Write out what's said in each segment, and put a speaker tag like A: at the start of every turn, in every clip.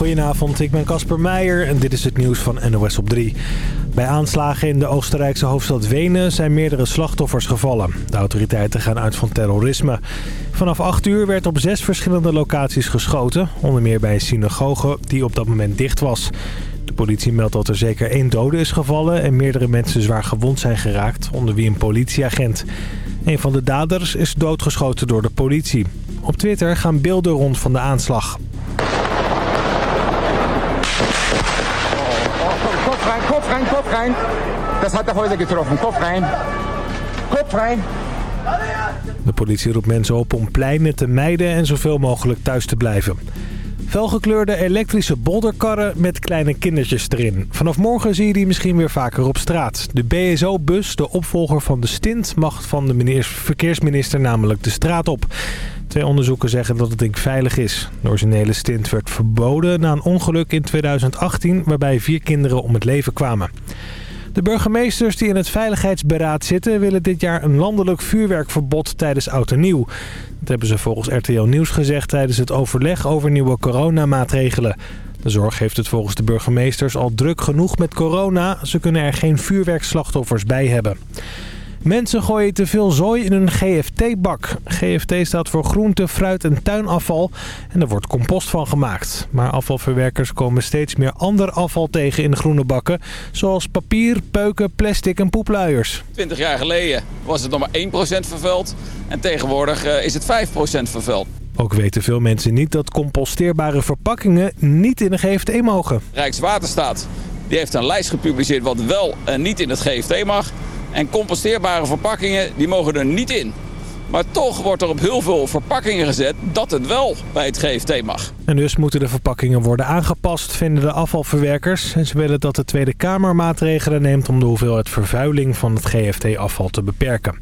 A: Goedenavond, ik ben Casper Meijer en dit is het nieuws van NOS op 3. Bij aanslagen in de Oostenrijkse hoofdstad Wenen zijn meerdere slachtoffers gevallen. De autoriteiten gaan uit van terrorisme. Vanaf 8 uur werd op zes verschillende locaties geschoten. Onder meer bij een synagoge die op dat moment dicht was. De politie meldt dat er zeker één dode is gevallen en meerdere mensen zwaar gewond zijn geraakt, onder wie een politieagent. Een van de daders is doodgeschoten door de politie. Op Twitter gaan beelden rond van de aanslag.
B: Kopf rein, Kopf rein. Das hat er heute getroffen. Kopf rein. Kopf rein.
A: De politie roept mensen op om pleinen te mijden en zoveel mogelijk thuis te blijven. Felgekleurde elektrische bolderkarren met kleine kindertjes erin. Vanaf morgen zie je die misschien weer vaker op straat. De BSO-bus, de opvolger van de stint, mag van de verkeersminister namelijk de straat op. Twee onderzoeken zeggen dat het ding veilig is. De originele stint werd verboden na een ongeluk in 2018 waarbij vier kinderen om het leven kwamen. De burgemeesters die in het Veiligheidsberaad zitten... willen dit jaar een landelijk vuurwerkverbod tijdens Oud en Nieuw. Dat hebben ze volgens RTL Nieuws gezegd tijdens het overleg over nieuwe coronamaatregelen. De zorg heeft het volgens de burgemeesters al druk genoeg met corona. Ze kunnen er geen vuurwerkslachtoffers bij hebben. Mensen gooien te veel zooi in een GFT-bak. GFT staat voor groente, fruit en tuinafval en er wordt compost van gemaakt. Maar afvalverwerkers komen steeds meer ander afval tegen in de groene bakken. Zoals papier, peuken, plastic en poepluiers.
C: 20 jaar geleden was het nog maar 1% vervuild en tegenwoordig eh, is het 5% vervuild.
A: Ook weten veel mensen niet dat composteerbare verpakkingen niet in een GFT mogen.
C: Rijkswaterstaat die heeft een lijst gepubliceerd wat wel en niet in het GFT mag. En composteerbare verpakkingen die mogen er niet in. Maar toch wordt er op heel veel verpakkingen gezet dat het wel bij het GFT mag.
A: En dus moeten de verpakkingen worden aangepast, vinden de afvalverwerkers. En ze willen dat de Tweede Kamer maatregelen neemt om de hoeveelheid vervuiling van het GFT-afval te beperken.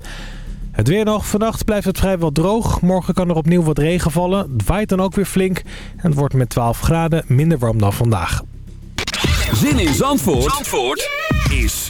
A: Het weer nog. Vannacht blijft het vrijwel droog. Morgen kan er opnieuw wat regen vallen. Het waait dan ook weer flink. En het wordt met 12 graden minder warm dan vandaag.
D: Zin in Zandvoort, Zandvoort?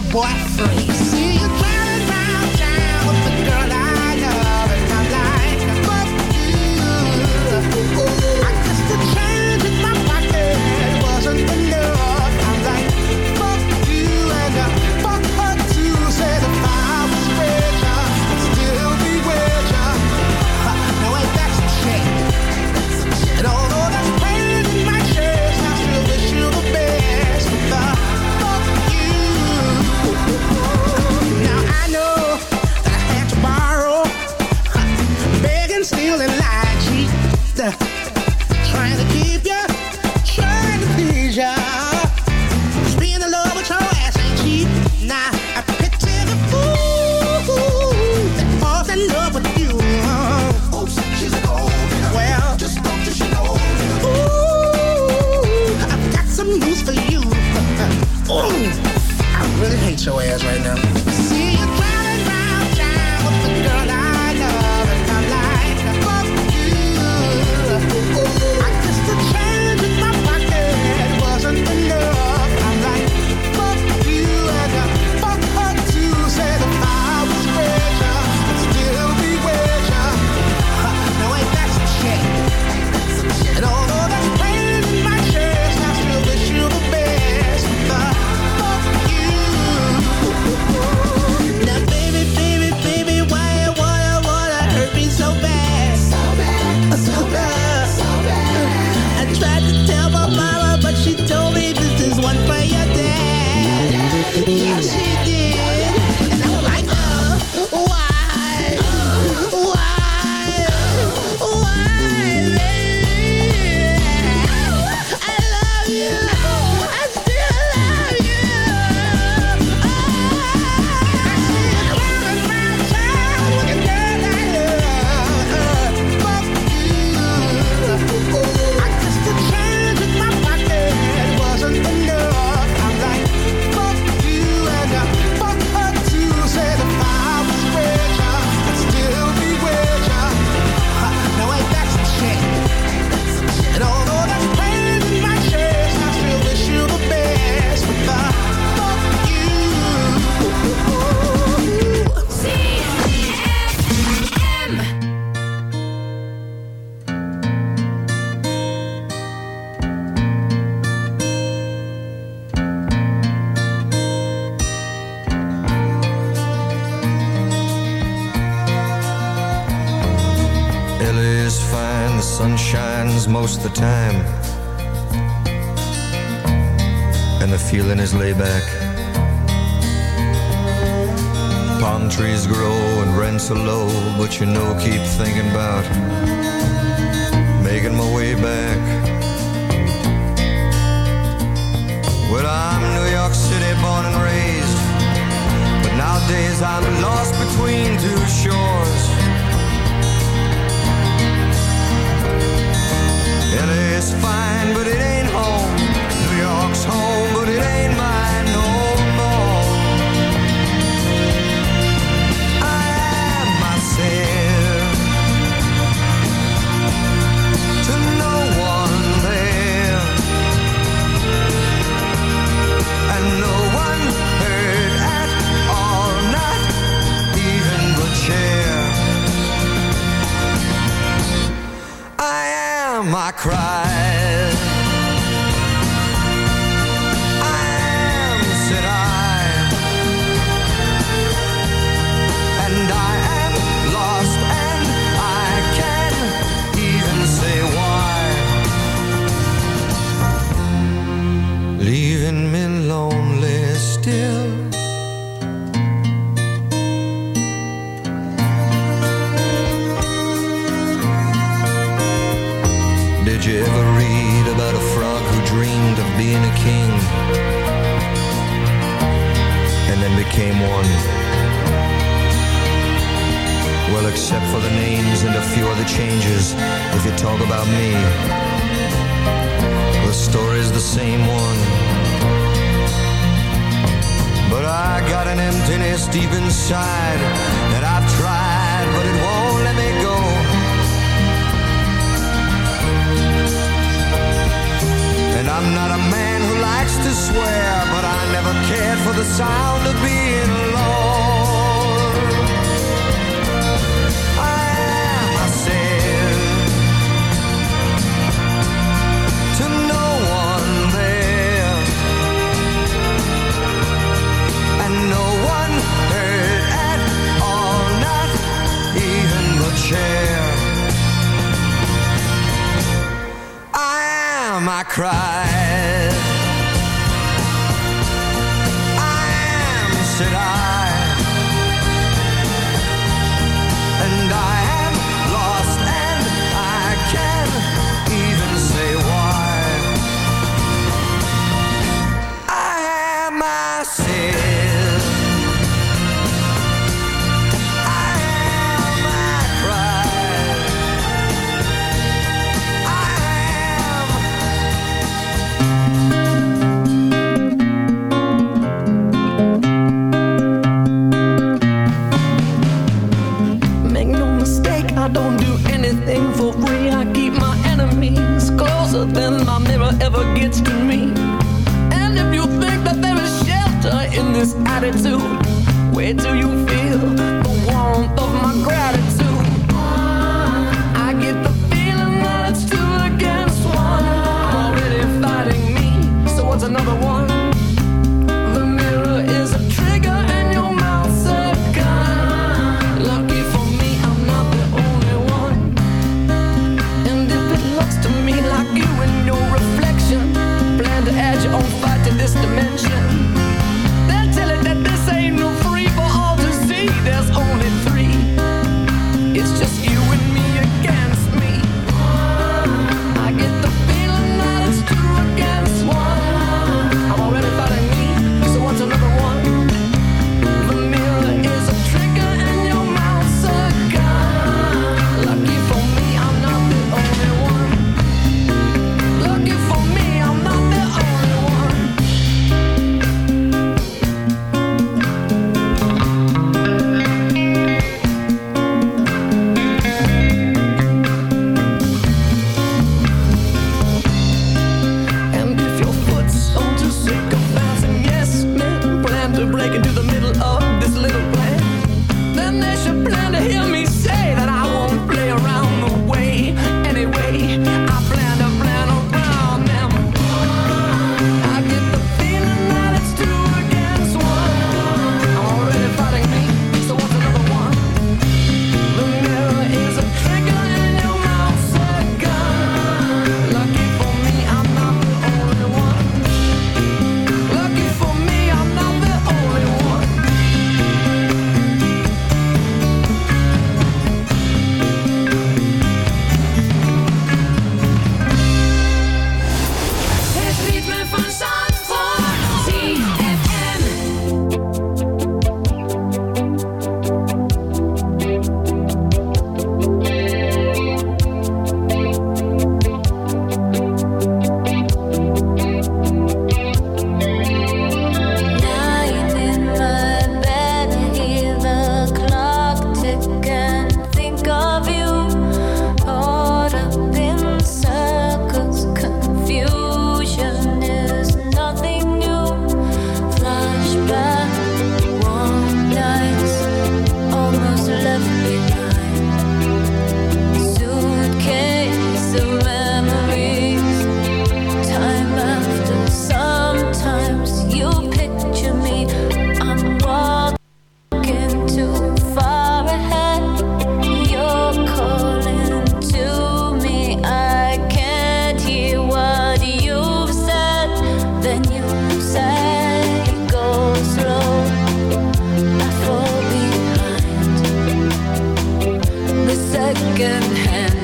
E: your
F: boyfriend.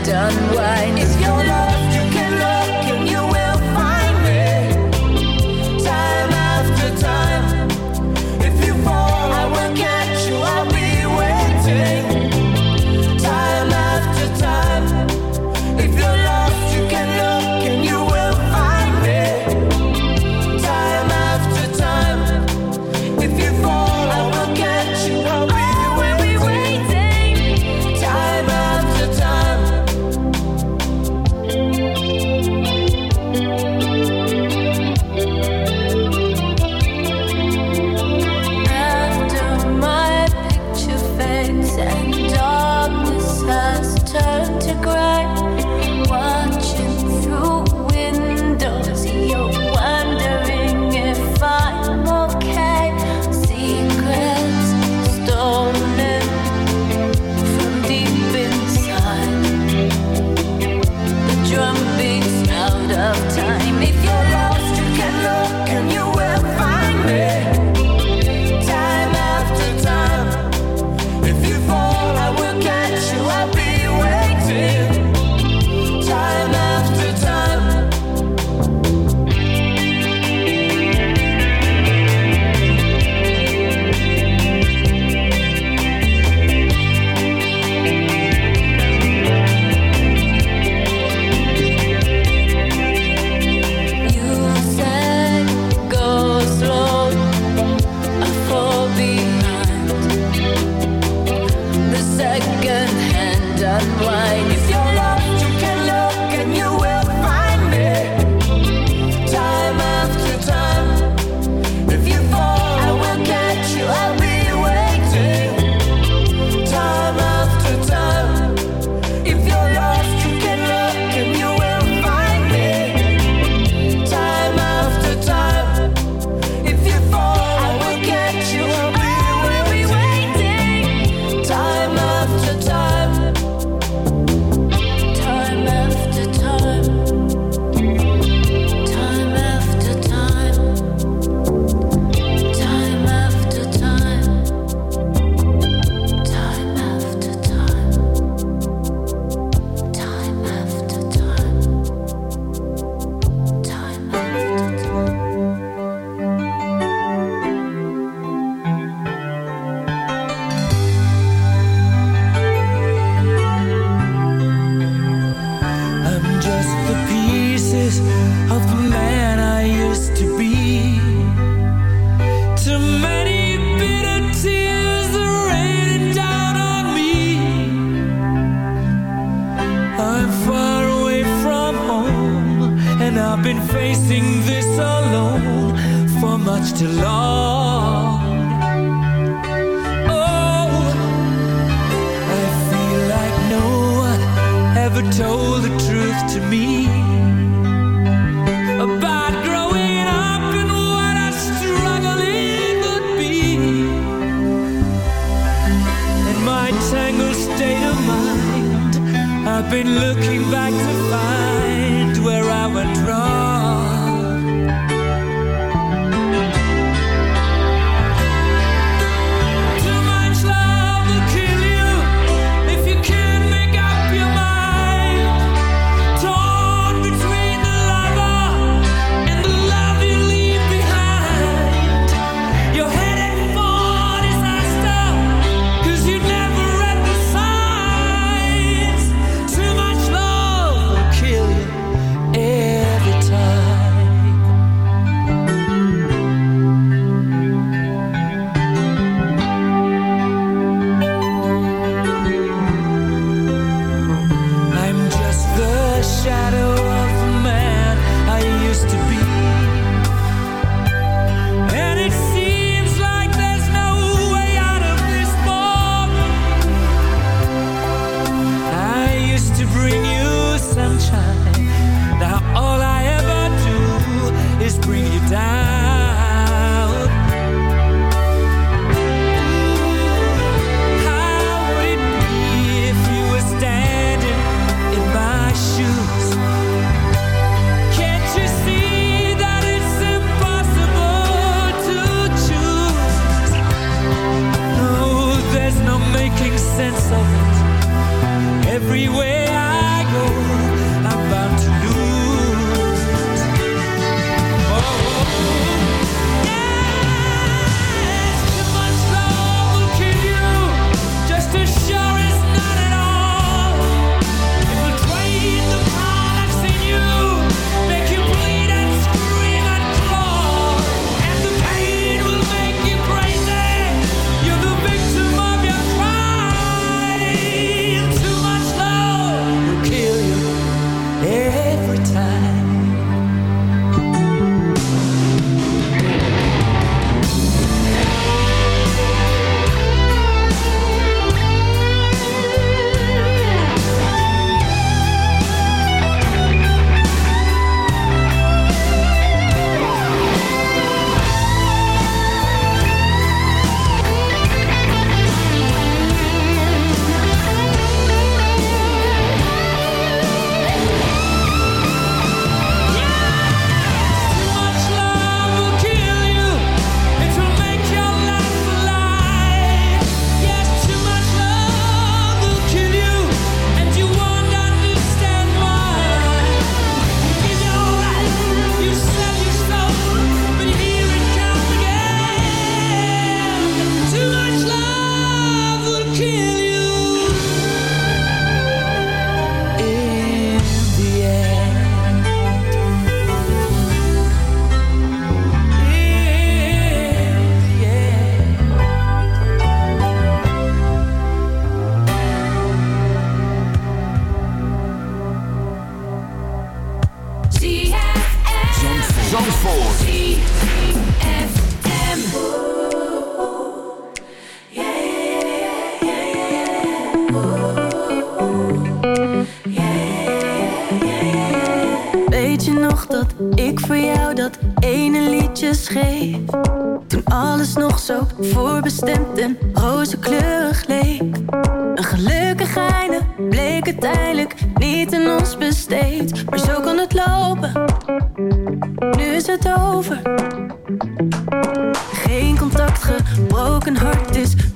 F: Done. Unwind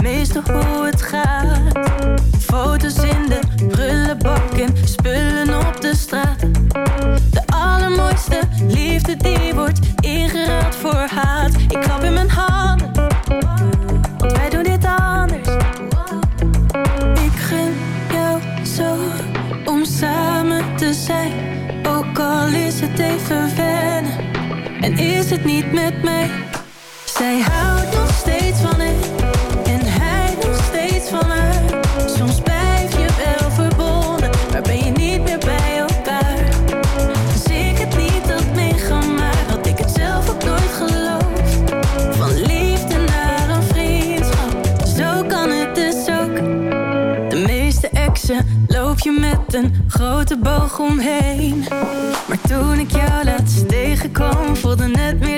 F: meeste hoe het gaat. Foto's in de prullenbakken, spullen op de straat. De allermooiste liefde die wordt ingeruild voor haat. Ik klap in mijn handen, want wij doen dit anders. Ik gun jou zo om samen te zijn, ook al is het even wennen. En is het niet met mij? Zij
G: grote boog omheen. Maar toen ik jou laatst tegenkwam, voelde net meer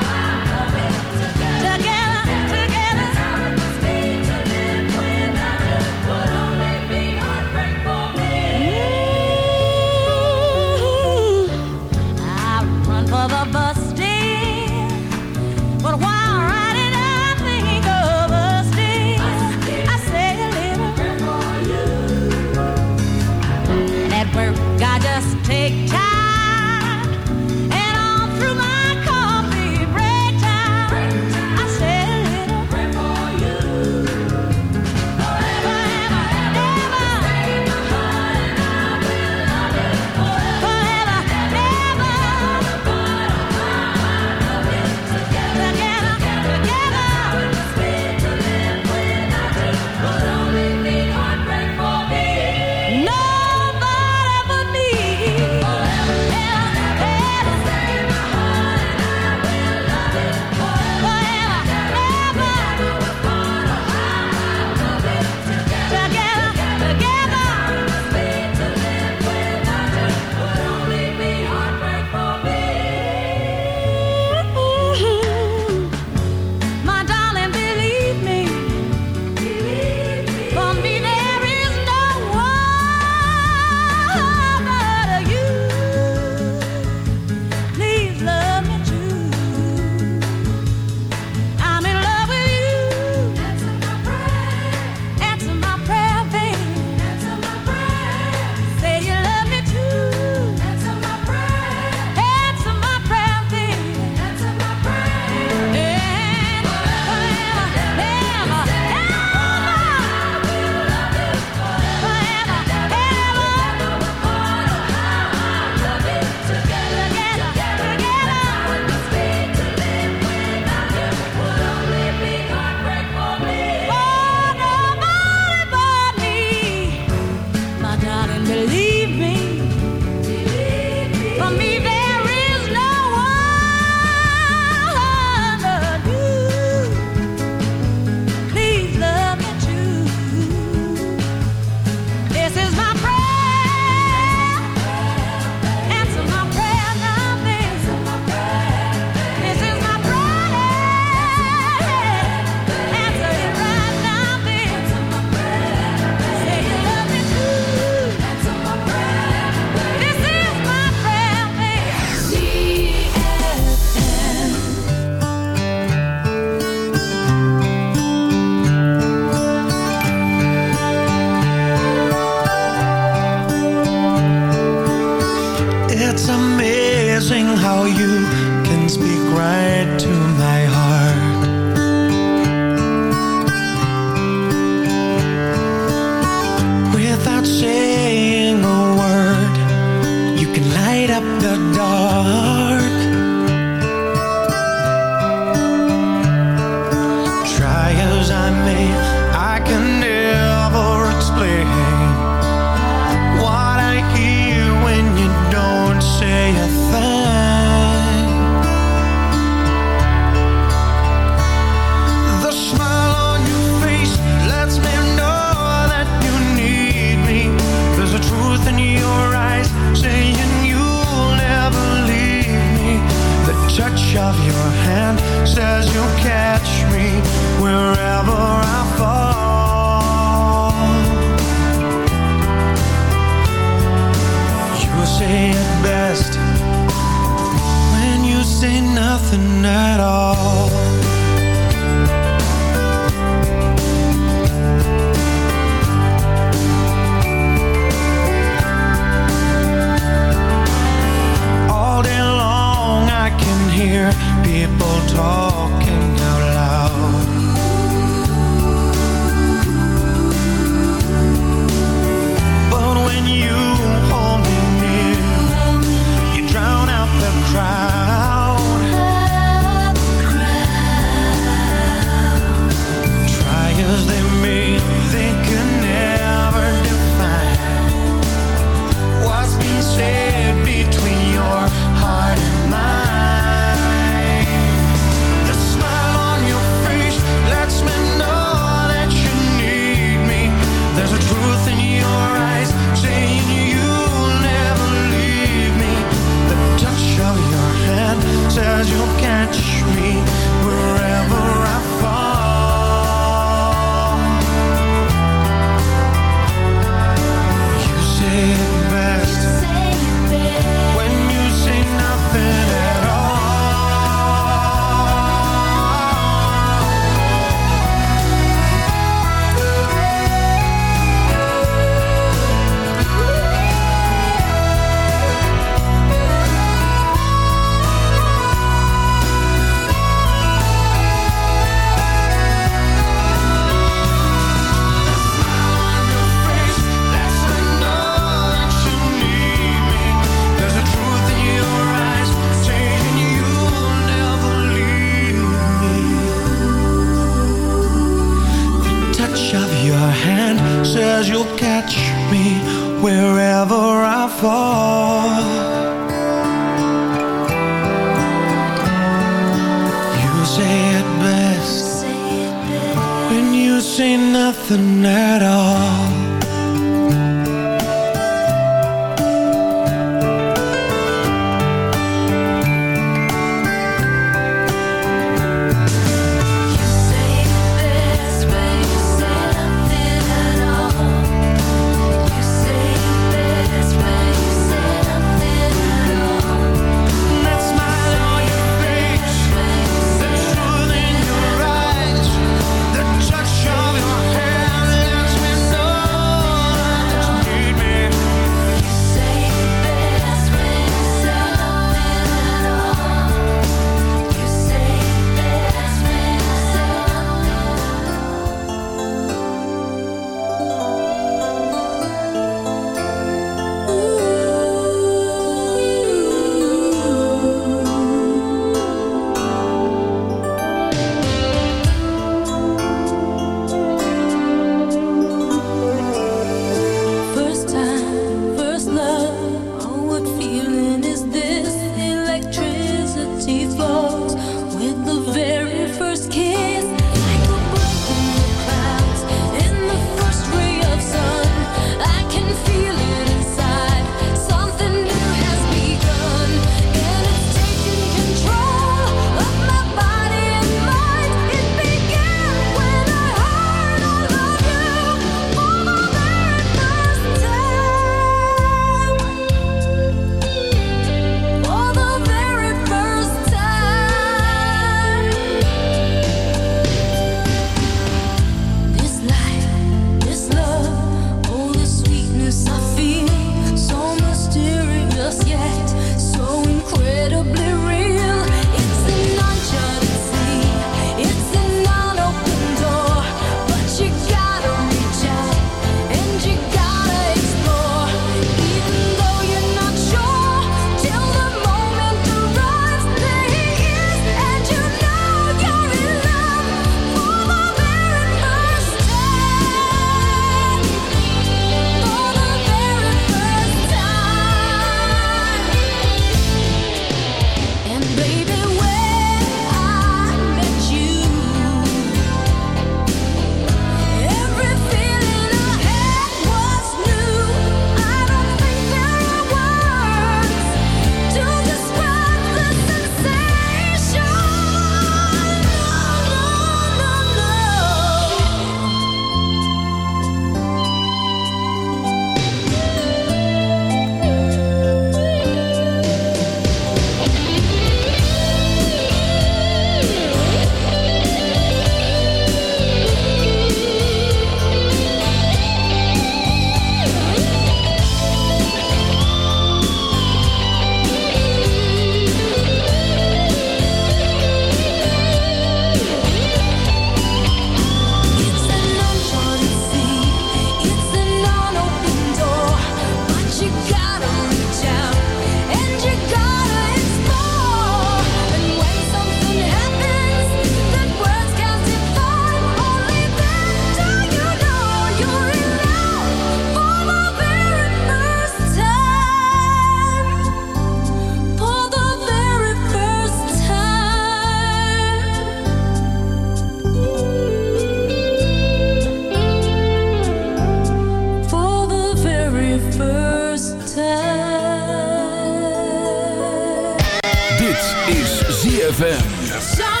D: ZFM.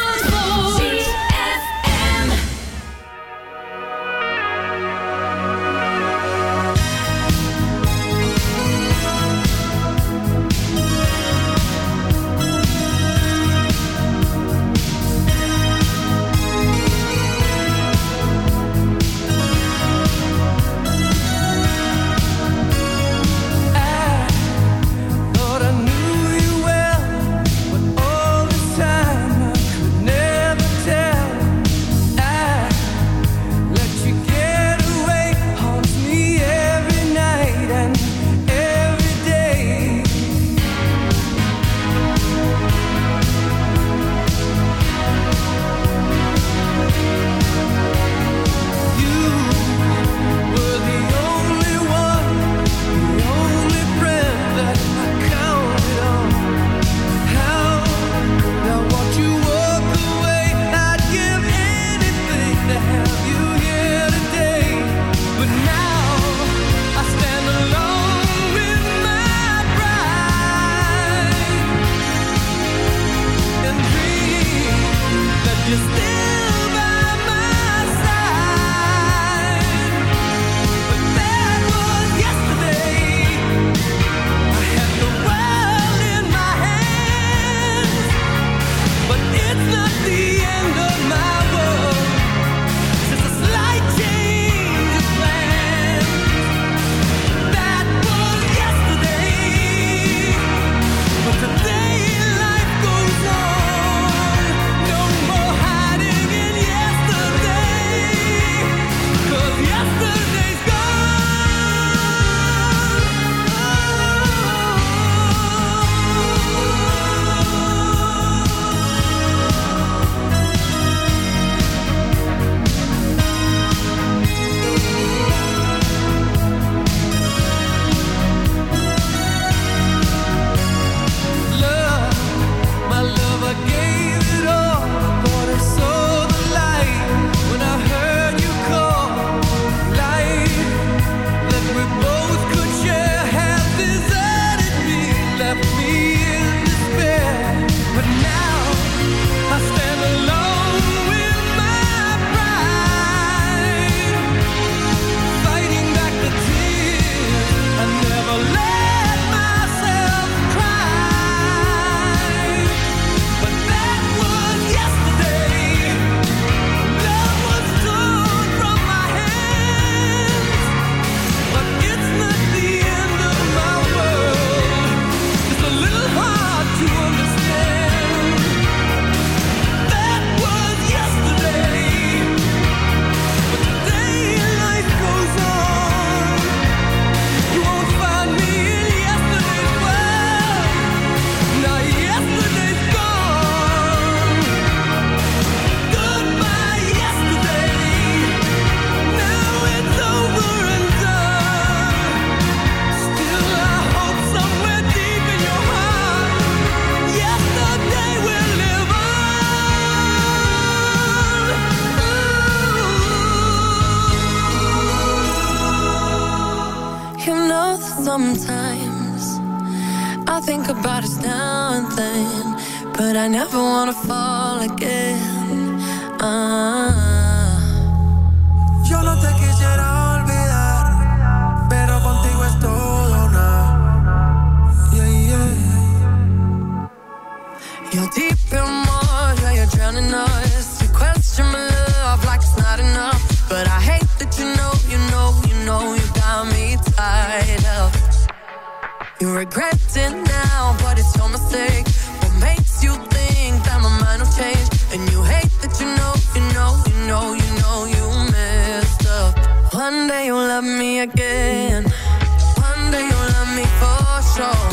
H: wanna fall again. Ah.
I: Yo no te quisiera olvidar, pero contigo es todo. Yeah, yeah.
H: You're deep in you're drowning us. You question my love like it's not enough. But I hate that you know, you know, you know, you got me tied up. You regret it now, but it's your mistake. day you'll love me again. One day you'll love me for sure.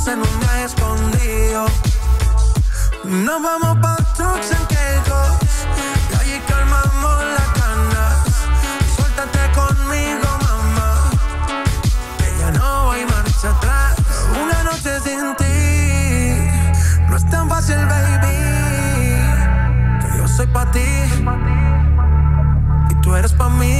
I: juntos en un viaje escondido. Nos vamos pa' trucks en Y allí calmamos las ganas Suéltate conmigo, mamá. Que ya no hay marcha atrás. Una noche sin ti. No es tan fácil, baby. Que yo soy pa' ti. Y tú eres pa' mí.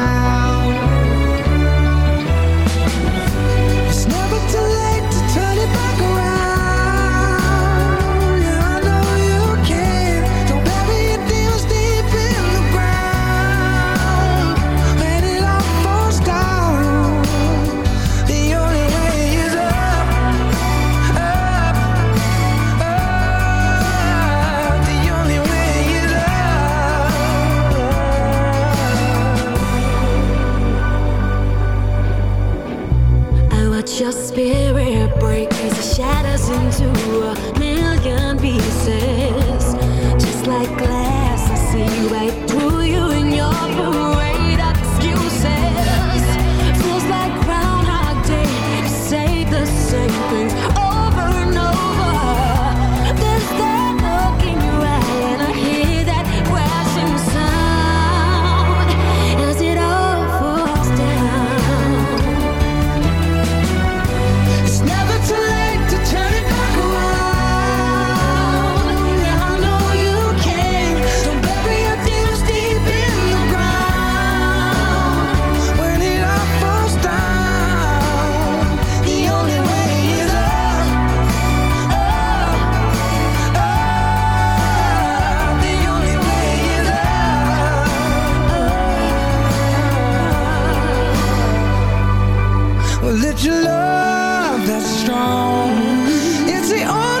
J: That you love that's strong. It's the only